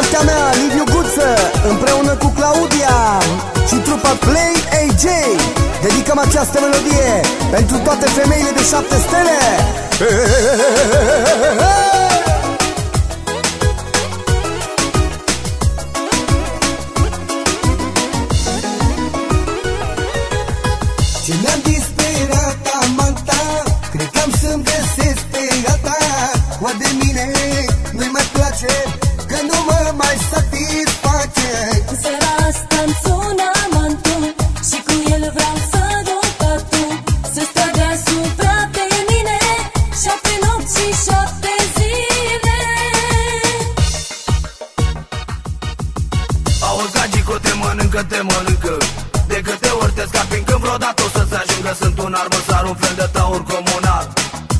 partea mea, Liviu Guță Împreună cu Claudia Și trupa Play AJ Dedicăm această melodie Pentru toate femeile de șapte stele. Ce te scapi când vreodată o să-ți ajungă. Sunt un armăsar, un fel de taur comunal.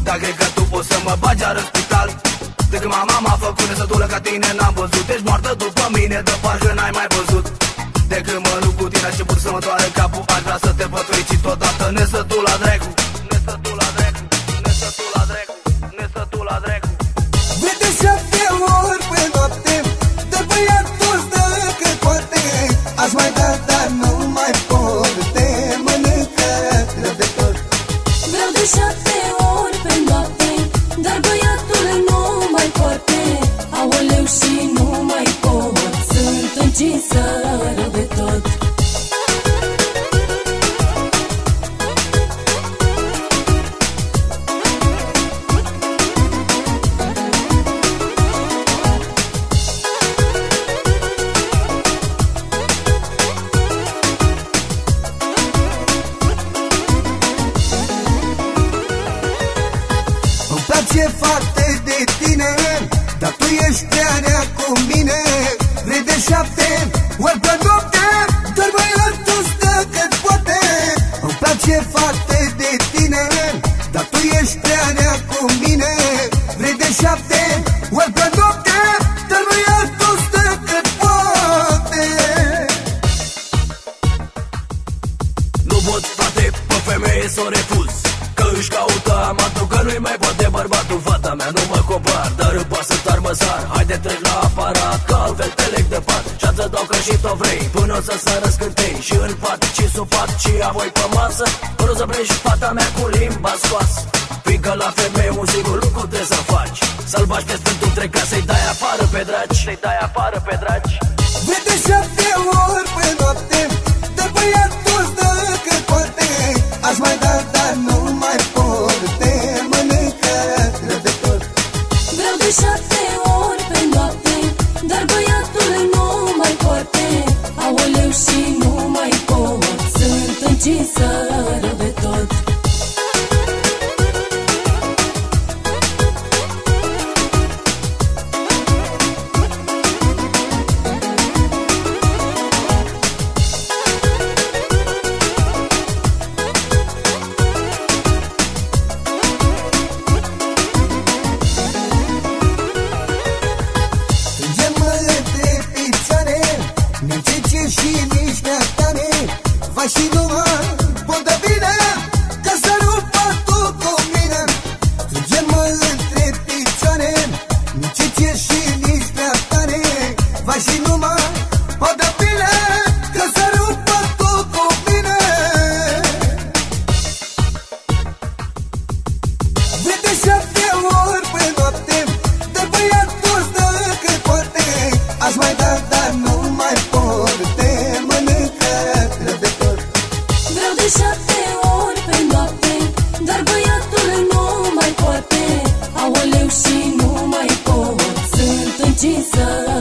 Dar cred că tu poți să mă bagi în spital. De când mama m-a făcut nesătulă ca tine n-am văzut. Ești moartă după mine, de parcă n-ai mai văzut. De când mă lupt cu tine a început să mă doare capul Aș vrea să te văd fericit odată, nesătul noapte Dar Îmi place foarte de tine Dar tu ești prea rea cu mine. Vrei de șapte ori pe noapte Doar băiatul stă cât poate. Îmi place foarte de tine Dar tu ești prea rea cu mine. Vrei de șapte ori pe noapte Doar băiatul stă cât poate. Nu pot frate pe femeie să o refuz. Că își caută amatul că nu-i mai poate bărbatul Fata mea nu mă compar, dar îmi pasă doar măsar Haide trec la aparat, că altfel te leg de pat. Și să dau că și tot vrei, până o să sară scântei Și în pat, și sub pat, și apoi pe masă. Până să pleci fata mea cu limba scoasă. Fiindcă la femeie un singur lucru trebuie să faci. Să-l bași pe stântul trec ca să-i dai afară pe dragi. Să-i dai afară pe dragi și să râde tot? Mintiți și nici neatane Va și nu șapte ori pe noapte Dar băiatul nu mai poate. Aoleu și nu mai pot. Sunt încinsă.